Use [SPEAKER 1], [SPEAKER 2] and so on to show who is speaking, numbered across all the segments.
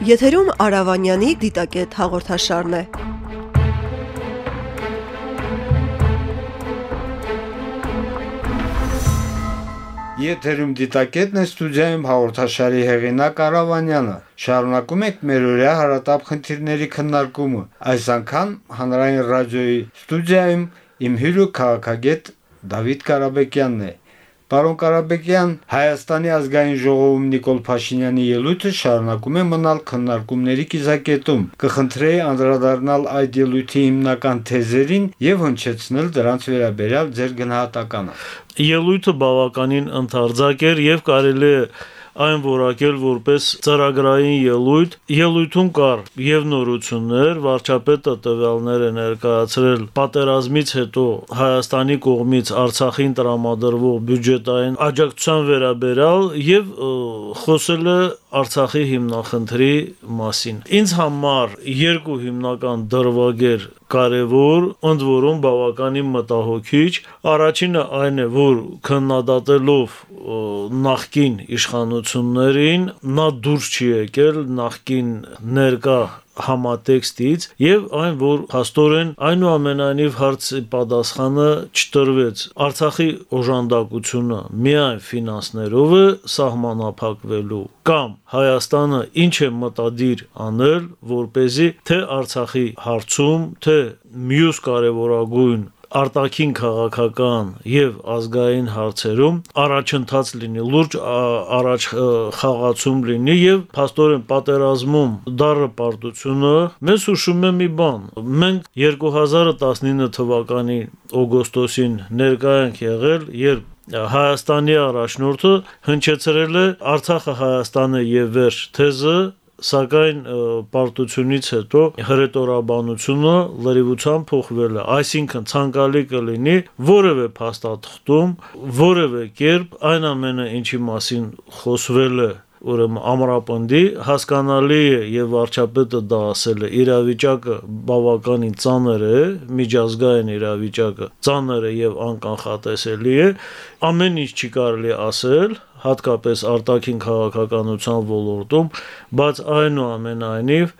[SPEAKER 1] Եթերում Արավանյանի դիտակետ հաղորդաշարն է։
[SPEAKER 2] Եթերում դիտակետն է ստուդիայում հաղորդաշարի հեղինակ Արավանյանը։ Շարունակում ենք մեր օրյա հարատապ խնդիրների քննարկումը։ Այս անգամ հանրային ռադիոյի ստուդիայում իմ հյուրը քաղաքագետ Դավիթ Ղարաբեկյանն է։ Պարոն Ղարաբեկյան, Հայաստանի ազգային ժողովում Նիկոլ Փաշինյանի ելույթը շարունակում է մնալ քննարկումների կիզակետում։ Կխնդրեի անդրադառնալ այդ ելույթի հիմնական թեզերին եւ հնչեցնել դրանց վերաբերյալ ձեր գնահատականը։
[SPEAKER 3] Ելույթը բավականին ընդարձակ էր եւ կարելի է այն որակել որպես ծրագրային ելույթ։ Ելույթում կար եւ նորություններ, վարչապետը տվյալներ է ներկայացրել պատերազմից հետո Հայաստանի կողմից Արցախին տրամադրվող բյուջետային աջակցության վերաբերյալ եւ խոսել է Արցախի հիմնախնդրի մասին։ Ինձ համար երկու հիմնական դրվագեր կարևոր, ընդ որում բավականին մտահոգիչ։ Առաջինը այն է, որ քննադատելով նախկին իշխանություններին նա դուրս չի եկել նախկին ներկա համատեքստից եւ այն որ հաստորեն այնուամենայնիվ հարցի պատասխանը չտրվեց. Արցախի օժանդակությունը միայն ֆինանսներով է սահմանափակվելու կամ Հայաստանը ինչ է մտադիր անել որ เป զի թե Արցախի հարցում թե մյուս կարևորագույն արտաքին քաղաքական եւ ազգային հարցերում առաջընթաց լինի, լուրջ առաջ խաղացում լինի եւ փաստորեն պատերազմում դարը պարտությունը մեզ հուշում է մի բան։ Մենք 2019 թվականի օգոստոսին ներկա ենք եղել, երբ Հայաստանի առաջնորդը հնչեցրել է Արցախը Հայաստանը եւ վերջ թեզը սակայն պարտությունից հետո հրետորաբանությունը լրիվությամբ փոխվել է այսինքն ցանկալի կլինի որևէ փաստաթղթում որևէ կերպ այն ամենը ինչի մասին խոսվել է ուրեմն ամրապնդի հասկանալի է եւ վարչապետը դա ասել է իրավիճակը բավականին ծանր է միջազգային իրավիճակը ծանր է եւ անկանխատեսելի է ամեն ինչ չի կարելի ասել հատկապես արտաքին քաղաքականության ոլորտում, բայց այնուամենայնիվ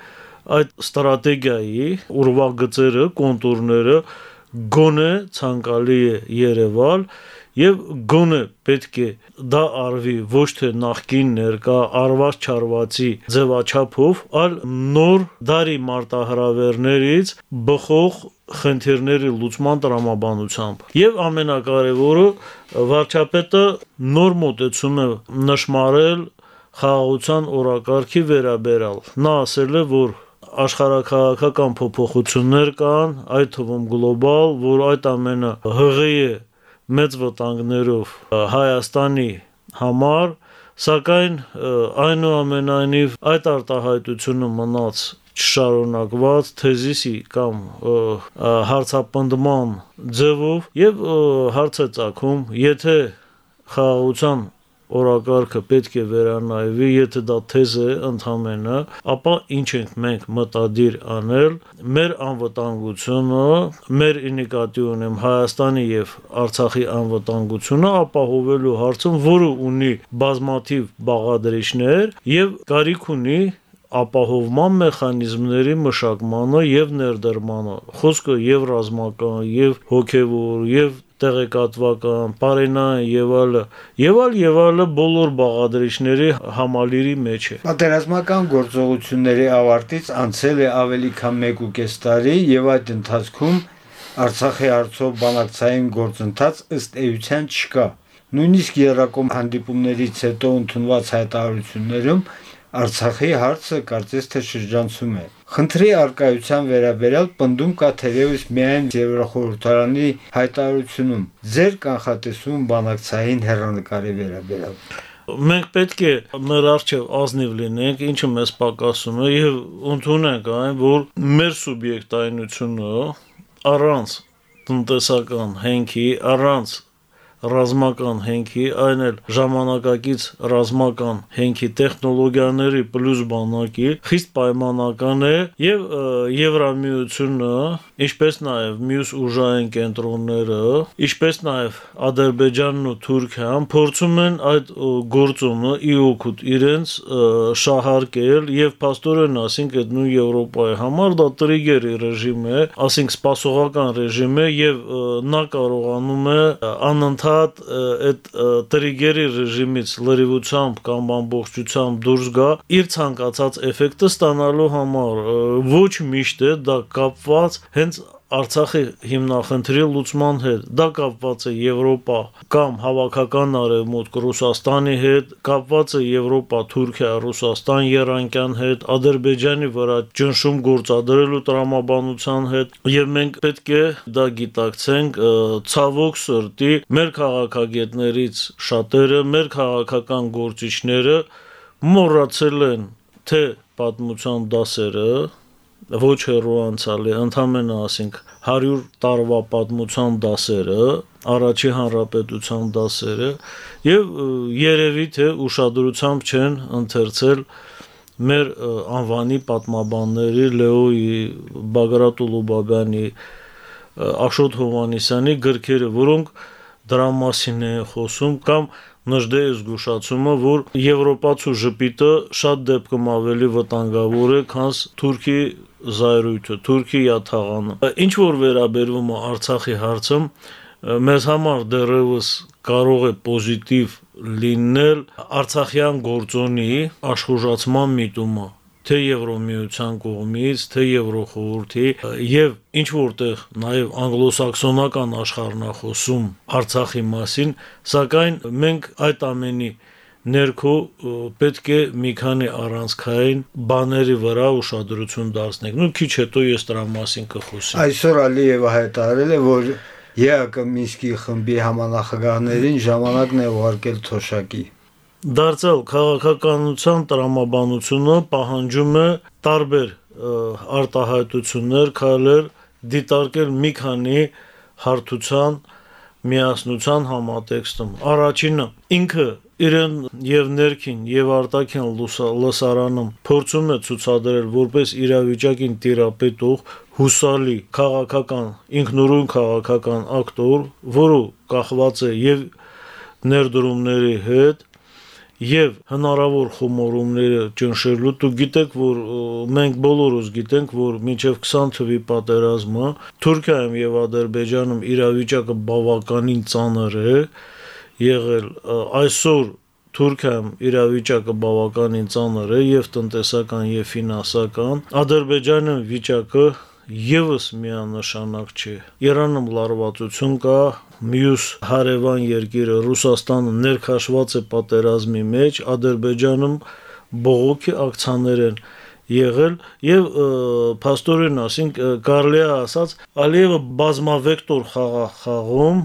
[SPEAKER 3] այդ ստրատեգիայի ուրվագծերը, կոնտուրները գոնե ցանկալի է Երևալ եւ գոնը պետք է դա արվի ոչ թե նախքին ներկա արված չարվածի ձևաչափով, այլ նոր դարի մարտահրավերներից բխող խնդիրների լուծման տրամաբանությամբ։ Եվ ամենակարևորը վարչապետը նոր մոտեցումը նշмарել խաղաղության օրակարգի վերաբերալ։ Նա ասել է, որ աշխարհակահաղական փոփոխություններ կան, այդ թվում գլոբալ, որ այդ ամենը հղի է մեծ վտանգներով Հայաստանի համար, սակայն այնուամենայնիվ այդ արտահայտությունը մնաց չշարունակված թեզիսի կամ հարցապնդման ձևով եւ հարց է ցակում, եթե խաղաղության օրակարգը պետք է վերանայվի, եթե դա թեզ է ընդհանրապես, ապա ինչ ենք մենք մտադիր անել մեր անվտանգությունը, մեր ինիկատիվ ունեմ Հայաստանի եւ Արցախի անվտանգությունը ապահովելու հարցում, որը ունի բազմաթիվ բաղադրիչներ եւ կարիք ունի ապահովման մեխանիզմների մշակմանը եւ ներդրմանը խոսքը եւ ռազմական եւ հոգեվոր եւ տեղեկատվական, բարենային եւ այլը, եւ այլ եւ այլը բոլոր բաղադրիչների համալիրի մեջ է։
[SPEAKER 2] Պատերազմական գործողությունների ավարտից անցել է ավելի քան 1.5 տարի եւ այդ ընթացքում Արցախի արծով բանակցային գործընթաց ըստ էության չկա։ Նույնիսկ երակոմ հանդիպումներից հետո ընդունված հայտարարություններում Արցախի հարցը կարծես թե շրջանցում է։ Խնդրի արկայության վերաբերյալ պնդում կա թերևս միայն Եվրոխորհրդարանի հայտարարությունում։ Ձեր կանխատեսում բանակցային հերանեկարի վերաբերյալ
[SPEAKER 3] մենք պետք է մեր արժեվ ազնիվ լինենք, ինչը մեզ պակասում է եւ ընդունենք այն, որ մեր սուբյեկտայնությունը առանց տնտեսական հենքի, առանց ռազմական հենքի, այն էլ ժամանակակից ռազմական հենքի տեխնոլոգիաների պլյուս բանակի խիստ պայմանական է եւ Եվրամիությունը, ինչպես նաեւ մյուս ուժային կենտրոնները, ինչպես նաեւ Ադրբեջանն ու Թուրքիան փորձում են այդ գործումը ի օգուտ իրենց շահարկել եւ աստորեն ասենք այդ նույն Եվրոպայի համար դա տրիգերի ռեժիմ է, ասենք սպասողական ռեժիմ է եւ նա կարողանում է անընդհատ այդ տրիգերի ռեժիմից լրիվությամբ կամ ամբողջությամբ դուրս գա իր ցանկացած էֆեկտը ստանալու համար ոչ միշտ է դա կապված հենց Արցախի հիմնախնդրի լուծման հետ։ Դա կապված է Եվրոպա կամ հավաքական արևմուտք Ռուսաստանի հետ, կապված է Եվրոպա, Թուրքիա, Ռուսաստան երանկյան հետ, Ադրբեջանի վրա ճնշում գործադրելու տրամաբանության հետ, եւ մենք պետք է դա գիտակցենք ցավոք սրտի մեր քաղաքագետներից շատերը, մեր քաղաքական գործիչները մոռացել են թե պատմության դասերը ոչ հեռու անցյալի ընդամենը ասենք 100 տարվա պատմության դասերը, առաջի հանրապետության դասերը եւ երևի թե ուշադրությամբ չեն ընթերցել մեր անվանի պատմաբանների Լեոյի Բագրատ Ուլուբաբյանի Աշոտ Հովանիսյանի գրքերը, որոնք դրա մասին է խոսում կամ նժդե է զգուշացումը, որ եվրոպացու ժպիտը շատ դեպքում ավելի վտանգավոր է, քան Թուրքի զայրույթը, Թուրքիա թաղանը։ Ինչ որ վերաբերվում է Արցախի հարցը, մեզ համար դեռևս կարող է պոզիտիվ լինել Արցախյան գործոնի աշխուժացման միտումը թե Եվրոմիության կողմից, թե Եվրոխորհրդի եւ ինչ որտեղ նաեւ անգլոսաքսոնական աշխարհնախոսում Արցախի մասին, սակայն մենք այդ ամենի ներքո պետք է մի քանի առանցքային բաների վրա ուշադրություն դարձնենք։ Նու քիչ հետո ես դրա մասին կխոսեմ։
[SPEAKER 2] Այսօր Ալիևը հայտարարել է, որ ԵԱԿ Մինսկի խմբի համանախագահներին ժամանակն է ուղարկել թոշակի։
[SPEAKER 3] Դարձյալ քաղաքականության տրամաբանությունը պահանջում է տարբեր արտահայտություններ, քայլեր դիտարկել մի քանի հարթության միասնության համատեքստում։ Առաջինը ինքը իրեն եւ ներքին եւ արտաքին լսարանում փորձում է ցուցադրել որպես իրավիճակին տիրապետող հուսալի քաղաքական ինքնուրույն քաղաքական ակտոր, որը կախված է եւ ներդրումների հետ եւ հնարավոր խոմորումները ճնշելու դու գիտեք որ մենք բոլորս գիտենք որ մինչեւ 20 թվի պատերազմը Թուրքիայում եւ Ադրբեջանում իրավիճակը բավականին ծանր է եղել այսօր Թուրքիայում իրավիճակը բավականին ծանր է եւ տնտեսական եւ ֆինանսական Ադրբեջանում վիճակը եւս միանշանակ չէ Իրանում լարվածություն կա մյուս հարևան երկիրը Ռուսաստանը ներքաշված է պատերազմի մեջ Ադրբեջանում բողոքի ակցիաներ են եղել եւ փաստորեն ասենք կարելի է ասած Ալիևը բազմավեկտոր խաղա խաղում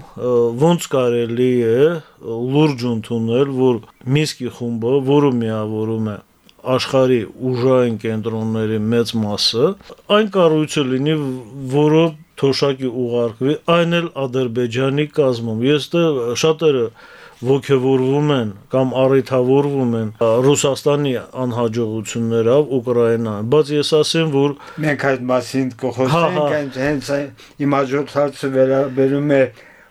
[SPEAKER 3] ոնց կարելի է լուրջ ընդունել որ Միսկի խումբը որը միավորում է աշխարի ուժային կենտրոնների մեծ մասը այն կառույցը լինի որը թոշակի ուղարկվի այն էլ ադրբեջանի կազմում ես դե շատերը ողջևորվում են կամ առիթավորվում են Ռուսաստանի անհաջողություններով Ուկրաինան, բայց ես ասեմ, որ
[SPEAKER 2] մենք այդ մասին կխոսենք, հենց իմ հաջորդ հարցը վերաբերում է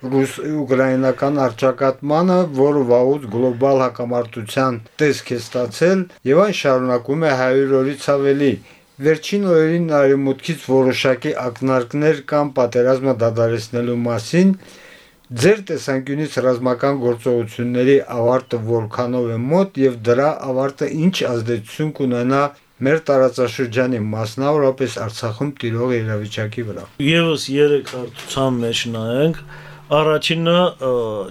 [SPEAKER 2] ռուս ուկրաինական արճակատմանը, որը վաղուց գլոբալ հակամարտության տեսք է ստացել եւ այն շարունակում է 100 օրից ավելի Վերջին օրերին արևմուտքից որոշակի ակնարկներ կամ պատերազմը դադարեցնելու մասին Ձեր տեսանկյունից ռազմական գործողությունների ավարտը որքանով է մոտ եւ դրա ավարտը ինչ ազդեցություն կունենա մեր տարածաշրջանի մասնավորապես Արցախում տիրող իրավիճակի վրա։
[SPEAKER 3] Եվս 3 հարցության մեջ նայենք Առաջինը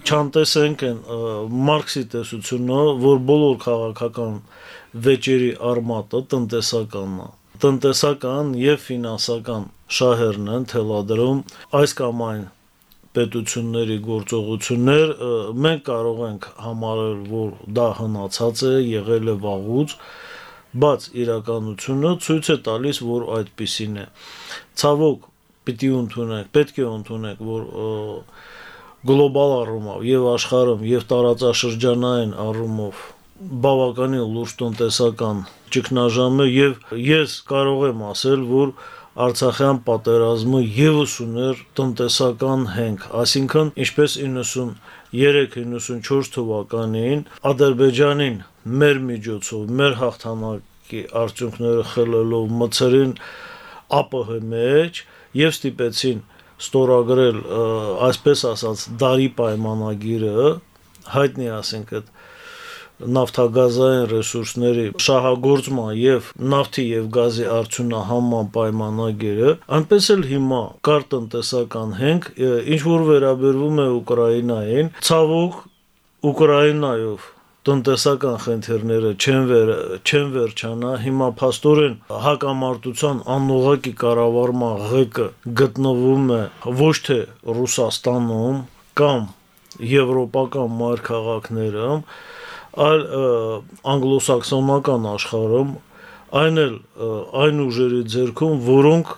[SPEAKER 3] չանտեսենք են մարքսի տեսությունը, որ բոլոր քաղաքական վեճերի արմատը տնտեսականն է տնտեսական եւ ֆինանսական շահերն են թելադրում այս կամ այն պետությունների գործողություններ մենք կարող ենք համարել, որ դա հնացած է, եղել է վաղուց, բայց իրականությունը ցույց է տալիս, որ այդպիսին է։ Ցավոք, պիտի ընդունենք, պետք է ընդունենք, որ գլոբալ առումով եւ աշխարհում եւ տարածաշրջանային առումով բավականին լուրջ տնտեսական ճգնաժամը եւ ես կարող եմ ասել, որ Արցախյան պատերազմը եւս ուներ տնտեսական հենք, այսինքն ինչպես 93-94 թվականին Ադրբեջանին մեր միջոցով, մեր հաղթանակի արդյունքները խլելով մցրին ԱՊՀ մեջ եւ ստիպեցին ստորագրել այսպես ասած դարի պայմանագիրը հայտնի ասենք այդ նավթագազային ռեսուրսների շահագործման եւ նավթի եւ գազի արդյունահանման պայմանագիրը, այնպես էլ հիմա կար տնտեսական հենք, ինչ որ վերաբերվում է Ուկրաինային, ցավոք Ուկրաինայով տնտեսական խնդիրները չեն վեր չեն վերջանա հիմա փաստորեն հակամարտության անողակի կառավարման ղեկը գտնվում է ոչ թե Ռուսաստանում կամ եվրոպական մայր քաղաքներում այլ անգլոսաքսոնական աշխարհում այն էլ այն ուժերի ձեռքում, որոնք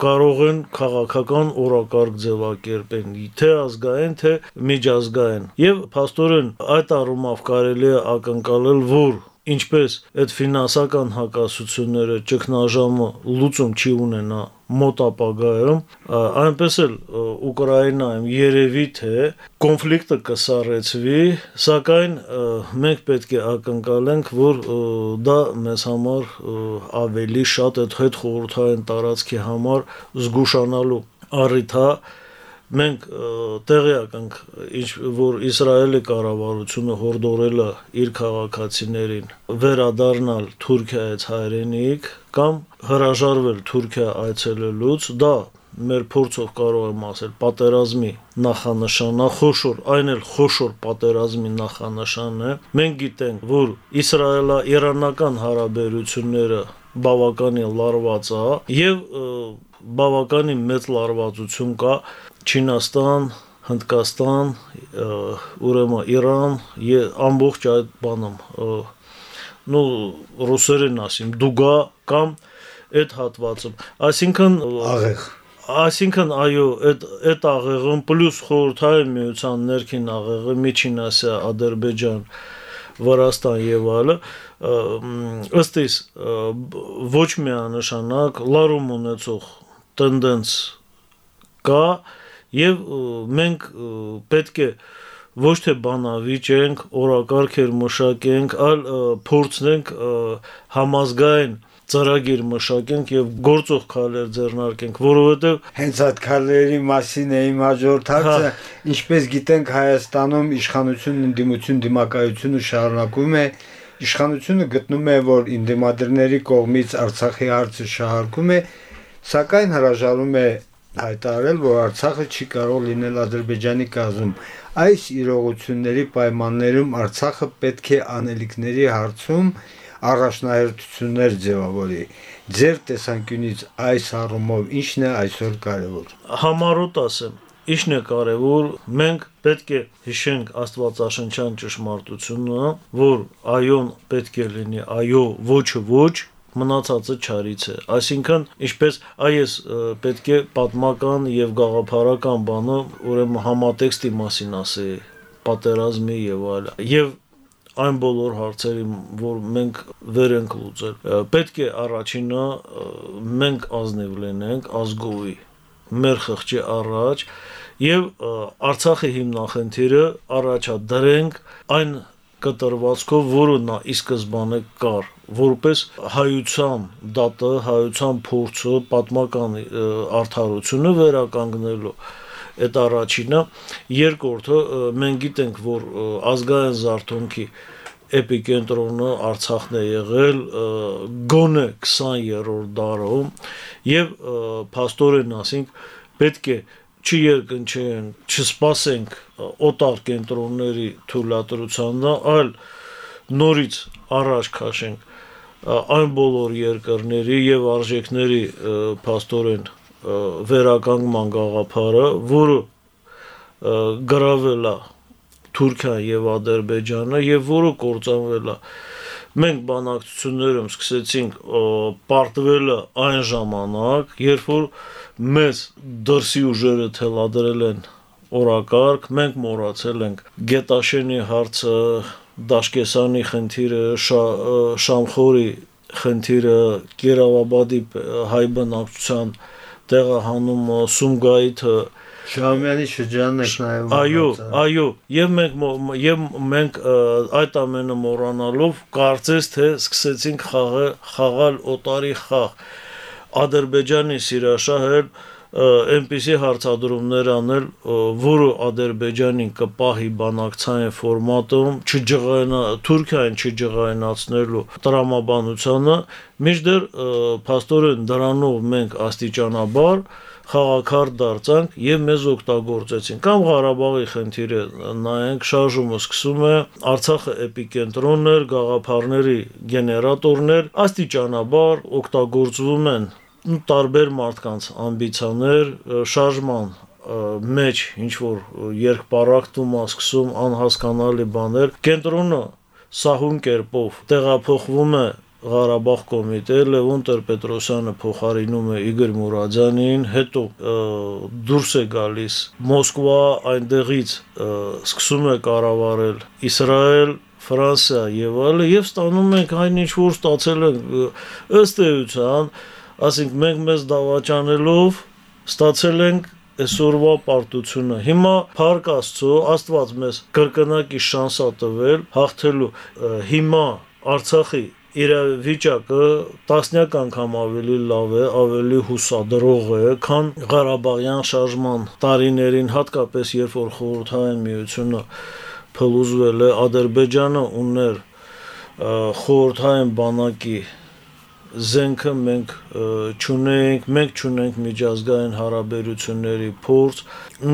[SPEAKER 3] կարող են քաղաքական օրակարգ ձևակերպեն, թե ազգային, թե միջազգային։ Եվ փաստորեն այդ առումով կարելի է ակնկալել, որ ինչպես այդ ֆինանսական հակասությունները ճգնաժամը լուծում չի ունենա մոտ ապագայում, այնպես էլ Ուկրաինայում երևի թե կոնֆլիկտը կսարեցվի, սակայն մենք պետք է ակնկալենք, որ դա մեզ համար ավելի շատ այդ հետ խորհրդային տարածքի համար զգուշանալու առիթ է, մենք տեղյակ ենք ինչ որ Իսրայելի կառավարությունը հորդորել է իր քաղաքացիներին վերադառնալ Թուրքիայից հայրենիք կամ հրաժարվել Թուրքիա այցելելուց դա մեր փորձով կարող եմ ասել պատերազմի նախանշանա խոշոր այն էլ խոշոր պատերազմի նախանշան է մենք գիտենք որ իսրայելա-իրանական հարաբերությունները բավականին լարված է եւ բավականին մեծ լարվածություն կա Չինաստան, Հնդկաստան, ուրեմն Իրան եւ ամբողջ այդ բանում նու ռուսերեն ասիմ դուգա կամ այդ հատվածում այսինքն
[SPEAKER 2] աղեղ
[SPEAKER 3] այսինքն այո այդ այդ աղեղում պլյուս խորհրդային միության ներքին աղեղը Միջին Ասիա, Ադրբեջան, Վրաստան եւ այլը ըստ իս ոչ միանշանակ լարում ունեցող տենդենս կա եւ մենք պետք է ոչ թե բանավիճենք, օրակարգեր մշակենք, այլ փորձենք համազգային ծրագիր մշակենք եւ գործող քայլեր ձեռնարկենք, որովհետեւ
[SPEAKER 2] հենց այդ քայլերի մասին է իմ հաջորդ հարցը, հա։ ինչպես գիտենք Հայաստանում իշխանությունն ընդդիմություն դիմակայությունը շարունակում է իշխանությունը գտնում է, որ ինդիմադրների կողմից Արցախի հարցը շահարկում է, սակայն հրաժարվում է հայտարարել, որ Արցախը չի կարող լինել Ադրբեջանի կազմում։ Այս իրողությունների պայմաններում Արցախը պետք է անելիքների հարցում առաջնահերթություններ ձևավորի։ Ձեր տեսանկյունից այս առումով ի՞նչն է այսօր կարևոր։
[SPEAKER 3] Համառոտ ասեմ, Ինչն է կարևոր, մենք պետք է հիշենք Աստվածաշնչյան ճշմարտությունը, որ այոն պետք է լինի այո, ոչը ոչ, մնացածը չարից է այսինքն ինչպես այս պետք է պատմական եւ գաղափարական բանը ուրեմն համատեքստի մասին ասի պատերազմի եւ այլ եւ այն բոլոր հարցերի, որ մենք վեր ենք լուծել։ Պետք է առաջինը մենք ազնիվ լինենք ազգովի մեր խղճի առաջ եւ Արցախի հիմնախնդիրը առաջադրենք այն կտրվածքով, որը նա ի սկզբանե կար, որպես հայության դատը, հայության փորձը, պատմական արդարությունը վերականգնելու այդ առաջինը, երկրորդը մենք գիտենք, որ ազգային զարթոնքի էպիկենտրոնը Արցախն է եղել գոնե 20-րդ դարում եւ փաստորեն ասենք պետք է չի երկնչեն, չսպասենք օտար կենտրոնների թույլատրությանը, այլ նորից առաջ քաշենք այն բոլոր երկրների եւ արժեքների փաստորեն վերականգնման գաղափարը, որը գրավել է Թուրքիան եւ Ադրբեջանը եւ որը կործանվել է մենք բանակցություններում սկսեցինք պարտվելը այն ժամանակ, երբ որ մեզ դրսի ուժերը թելադրել են օրակարգ, մենք մոռացել ենք Գետաշենի հարցը, Դաշկեսանի խնդիրը, շա, Շամխորի խնդիրը, Կիրավաբադի հայ բնակչության տեղահանումը, Սումգայիթը,
[SPEAKER 2] Շահումյանի շրջանն եք նայում։
[SPEAKER 3] Այո, այո, եւ մենք եւ մենք այդ ամենը մոռանալով կարծես թե սկսեցինք խաղալ խաղալ օտարի խաղ։ Ադրբեջանի սիրաշահել այնպիսի հարցադրումներ անել, որը Ադրբեջանին կպահի բանակցային ֆորմատում, չջղայնա Թուրքիային չջղայնացնելու տրամաբանությանը, միջդեռ փաստորեն դրանով մենք աստիճանաբար խաղակար դարձանք եւ մեզ օգտագործեցին։ Կամ Ղարաբաղի խնդիրը նայենք, շարժումը սկսում է, Արցախը էպիկենտրոններ, գաղափարների գեներատորներ աստիճանաբար օգտագործվում են տարբեր մարդկանց ամբիցիաներ, շարժման մեջ ինչ որ երկպարակտում ասկսում անհասկանալի բաներ, կենտրոնը սահուն կերպով տեղափոխվում է Ղարաբաղ կոմիտե Լևոն Տեր-Պետրոսյանը փոխարինում է Իգոր Մուրադյանին, հետո դուրս է գալիս Մոսկվա, այնտեղից սկսում է կառավարել Իսրայել, Ֆրանսիա եւ այլը եւ ստանում ենք այն ինչ որ ստացել ենք ըստ էության, ասենք մենք մեզ դավաճանելով ստացել ենք այսօրվա պարտությունը։ Հիմա Փարք Աստծո Աստված մեզ կրկնակի շանսա տվել հաղթելու հիմա Արցախի իրավիճակը տասնյակ անգամ ավելի լավ է, ավելի հուսադրող է, քան Ղարաբաղյան շարժման տարիներին, հատկապես երբ որ խորհրդային միությունը փլուզվել է, Ադրբեջանը ուներ խորհրդային բանակի զենքը մենք ճունենք, մենք ճունենք միջազգային հարաբերությունների փորձ։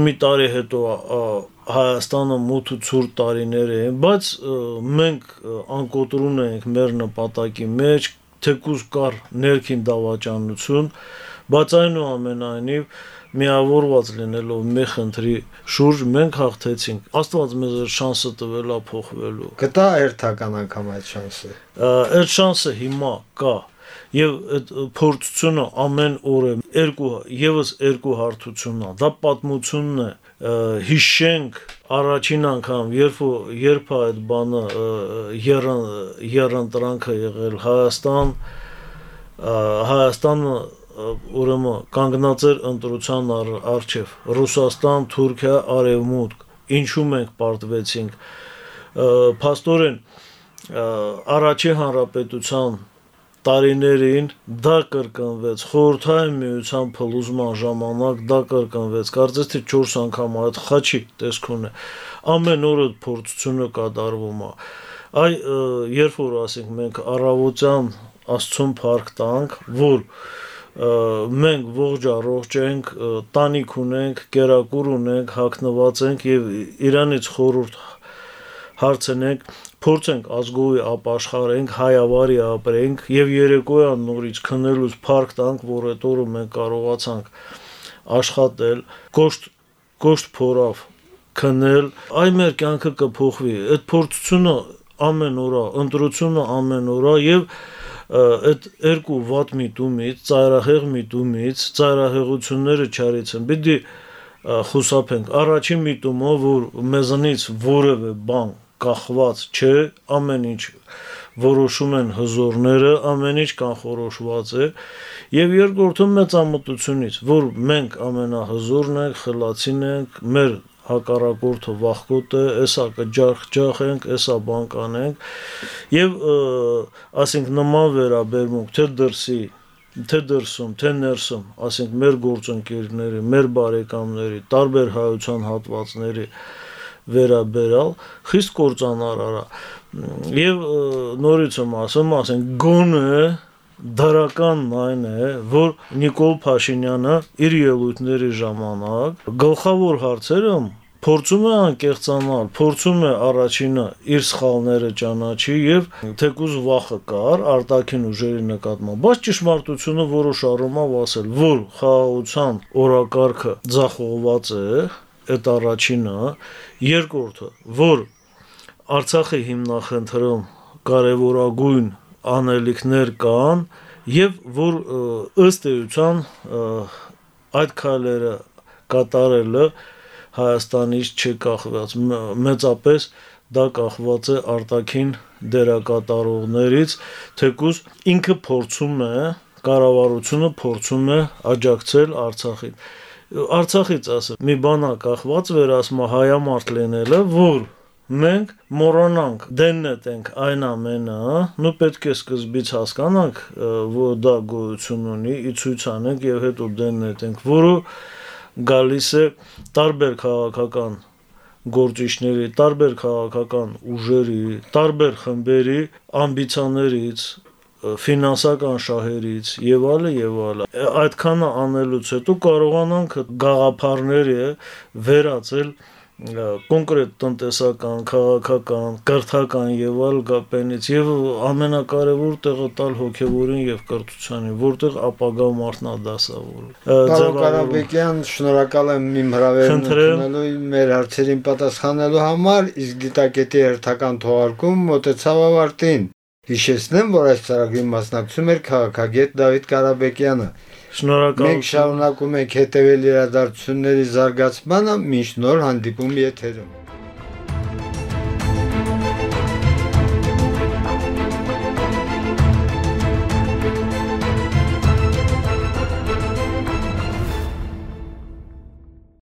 [SPEAKER 3] Մի տարի հետո Հայաստանը մութ ու ցուրտ տարիներ են, բայց մենք անկոտրուն ենք մեր նպատակի մեջ, թեկուզ կար ներքին դավաճանություն, բայց այնուամենայնիվ միավորված լինելով մի խնդրի շուրջ մենք հաղթեցինք։ Աստված մեզ շանսը տվել է փոխվելու։
[SPEAKER 2] Կտա երթական անգամ այդ շանսը։
[SPEAKER 3] Այդ շանսը հիմա կա եւ այդ փորձությունը ամեն օր է երկու եւս երկու հարթությունն է դա պատմությունն է հիշենք առաջին անգամ երբ երբ այդ բանը երան երանտրանքը եղել Հայաստան Հայաստանը ուրեմն կանգնած էր ընտրության արչև Ռուսաստան, Թուրքիա, Արևմուտք ինչու մենք պարտվեցինք փաստորեն առաջի հանրապետության տարիներին դա կրկնվեց խորհրդային միության փլուզման ժամանակ դա կրկնվեց կարծես թե 4 անգամ այդ խաչի տեսք ունի ամեն օր այդ փորձությունը կատարվում է այ երբ որ ասենք մենք առավոտյան աստծուն փառք տանք որ մենք ողջ առողջ ենք, տանիք ունենք, կերակուր ունենք, հակնված ենք եւ Իրանից խորուրդ հարցնենք, փորձենք ազգովի ապաշխարենք, հայավարի ապրենք եւ երեկոյան նորից քնելուց փառք տանք, որ այդ օրը մենք կարողացանք աշխատել, կոշտ կոշտ փորավ քնել, այ մեր կյանքը կփոխվի։ Այդ փորձությունը ամեն օրա, ընտրությունը ամեն օրա եւ այդ երկու վատ միտումից, ծայրահեղ միտումից, ծայրահեղությունները չարեցին։ Պիտի խուսափենք։ Առաջին միտումը, որ մեզանից որևէ բան կախված չէ, ամեն ինչ որոշում են հզորները, ամեն ինչ կանխորոշված է, եւ երկրորդում մեծամտությունից, որ մենք ամենահզորն ենք, խլացին ենք, մեր հակառակորդը վախկոտ է, էսա կջախջախենք, էսա բան կանենք եւ ասենք նման վերաբերմունք թե դրսի թե դրսում, թե ներսում, ասենք մեր գործընկերների, մեր բարեկամների, տարբեր հայության հատվածների վերաբերալ խիստ կործանարար է եւ նորից եմ ասում ասենք գոնը դրականն այն է, որ Նիկոլ Փաշինյանը իր ելույթների ժամանակ գլխավոր հարցերը փորձում է անկեղծանալ, փորձում է առաջինը իր սխալները ճանաչի եւ թեկուզ վախը կար արտաքին ուժերի նկատմամբ, բայց ճշմարտությունը որոշ առումով ասել, որ խաղաղության օրակարգը ձախողված է, այդ առաջինը, երկրորդը, որ Արցախի հիմնախնդրում կարևորագույն անելիքներ կան եւ որ ըստ էության այդ քայլերը կատարելը Հայաստանից չկախված մեծապես դա կախված է արտաքին դերակատարողներից, թեկուզ ինքը փորձում է կառավարությունը փորձում է աջակցել Արցախին։ Արցախից ասը մի բանա կախված վերասմա հայամարտ լինելը, որ մենք մոռանանք դեննետենք այն ամենը, նու պետք է սկզբից հասկանանք, որ դա գոյություն ունի, ի ցույց անենք եւ հետո դեննետենք, որը գալիս է տարբեր քաղաքական գործիչների, տարբեր քաղաքական ուժերի, տարբեր խմբերի ամբիցիաներից, ֆինանսական շահերից եւ այլը եւ այլը այդքանը անելուց հետո կարողանանք գաղափարները վերածել կոնկրետ տնտեսական, քաղաքական, կրթական եւ այլ գապենից եւ ամենակարևոր տեղը տալ հոգեվորին եւ կրթությանին, որտեղ ապագա մարդն է դասավորում։
[SPEAKER 2] Պարոն Ղարաբեկյան, շնորհակալ եմ իմ հրավերն մեր հարցերին պատասխանելու համար, իսկ դիտակետի հերթական թողարկում մոտեցավ ավարտին։ Հիշեցնեմ, որ այս ծրագրի մասնակցում էր քաղաքագետ Դավիթ Ղարաբեկյանը։
[SPEAKER 3] Շնորհակալ։
[SPEAKER 2] Մենք շարունակում ենք հետևել իրադարձությունների զարգացմանը, մինչ նոր հանդիպում եթերում։